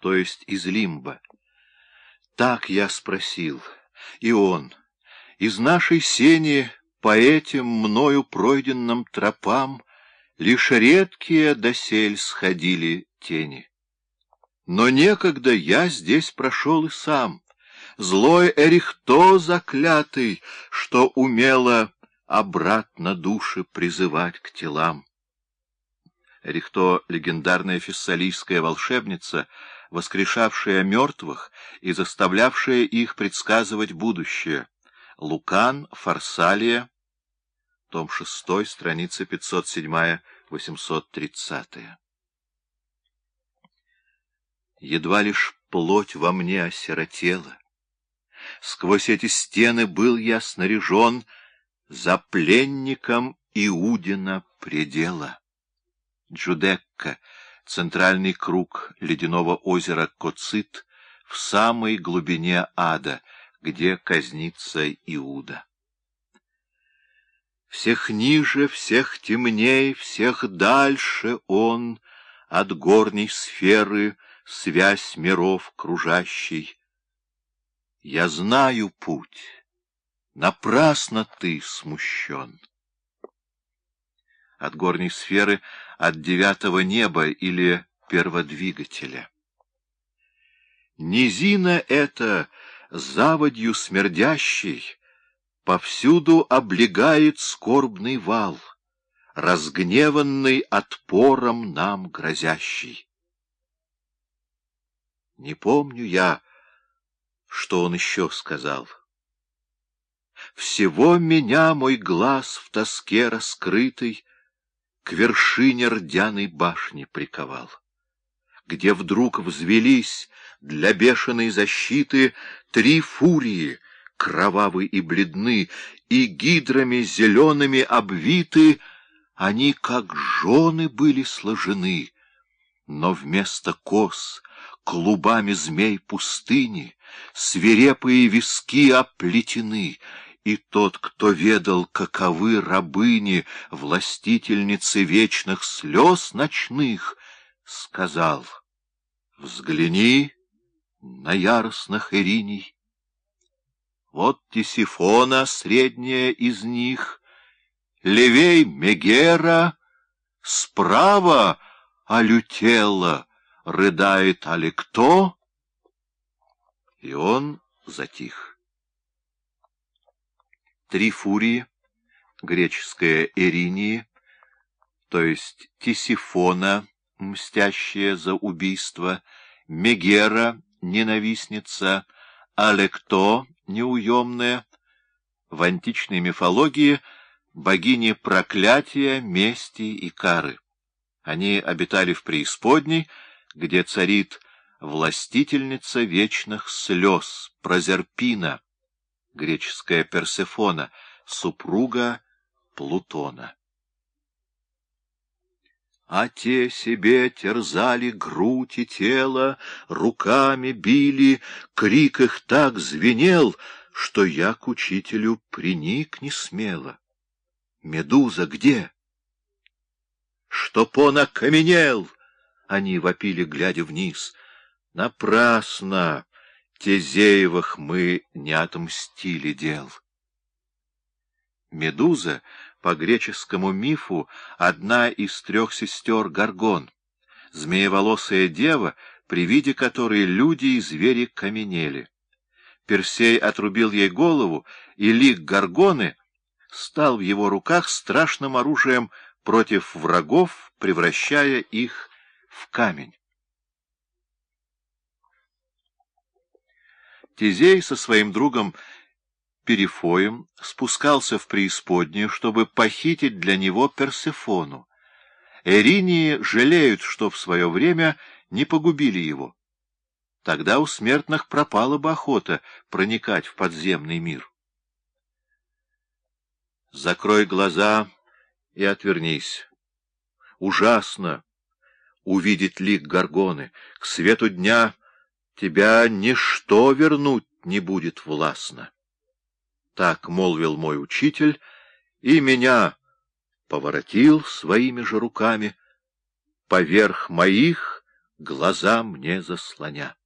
то есть из лимба. Так я спросил, и он, из нашей сени по этим мною пройденным тропам лишь редкие досель сходили тени. Но некогда я здесь прошел и сам, злой Эрихто заклятый, что умело обратно души призывать к телам. Рихто — легендарная фессалийская волшебница, воскрешавшая мертвых и заставлявшая их предсказывать будущее. Лукан, Фарсалия, том 6, страница 507-830. Едва лишь плоть во мне осиротела. Сквозь эти стены был я снаряжен за пленником Иудина предела. Джудекка, центральный круг ледяного озера Коцит, в самой глубине ада, где казнится Иуда. Всех ниже, всех темней, всех дальше он от горней сферы связь миров кружащий. Я знаю путь, напрасно ты смущен от горней сферы, от девятого неба или перводвигателя. Низина эта, заводью смердящей, повсюду облегает скорбный вал, разгневанный отпором нам грозящий. Не помню я, что он еще сказал. Всего меня мой глаз в тоске раскрытый к вершине рдяной башни приковал, где вдруг взвелись для бешеной защиты три фурии, кровавы и бледны, и гидрами зелеными обвиты, они как жены были сложены, но вместо кос клубами змей пустыни свирепые виски оплетены, и тот, кто ведал, каковы рабыни, властительницы вечных слез ночных, сказал, взгляни на яростных ириней. Вот Тисифона, средняя из них, левей Мегера, справа Алютела, рыдает Аликто, и он затих. Три фурии, греческая Эринии, то есть Тисифона, мстящая за убийство, Мегера, ненавистница, Алекто, неуемная, в античной мифологии богини проклятия, мести и кары. Они обитали в преисподней, где царит властительница вечных слез, Прозерпина, греческая Персефона, супруга Плутона. А те себе терзали грудь и тело, руками били, крик их так звенел, что я к учителю приник не смело. Медуза где? Чтоб он окаменел! Они вопили, глядя вниз. Напрасно! Тезеевых мы не отмстили дел. Медуза, по греческому мифу, одна из трех сестер Гаргон, змееволосая дева, при виде которой люди и звери каменели. Персей отрубил ей голову, и лик Гаргоны стал в его руках страшным оружием против врагов, превращая их в камень. Тизей со своим другом Перифоем спускался в преисподнюю, чтобы похитить для него Персефону. Эринии жалеют, что в свое время не погубили его. Тогда у смертных пропала бы охота проникать в подземный мир. Закрой глаза и отвернись. Ужасно увидеть лик Гаргоны. К свету дня тебя ничто вернуть не будет властно. Так молвил мой учитель, и меня поворотил своими же руками поверх моих глаза мне заслоня.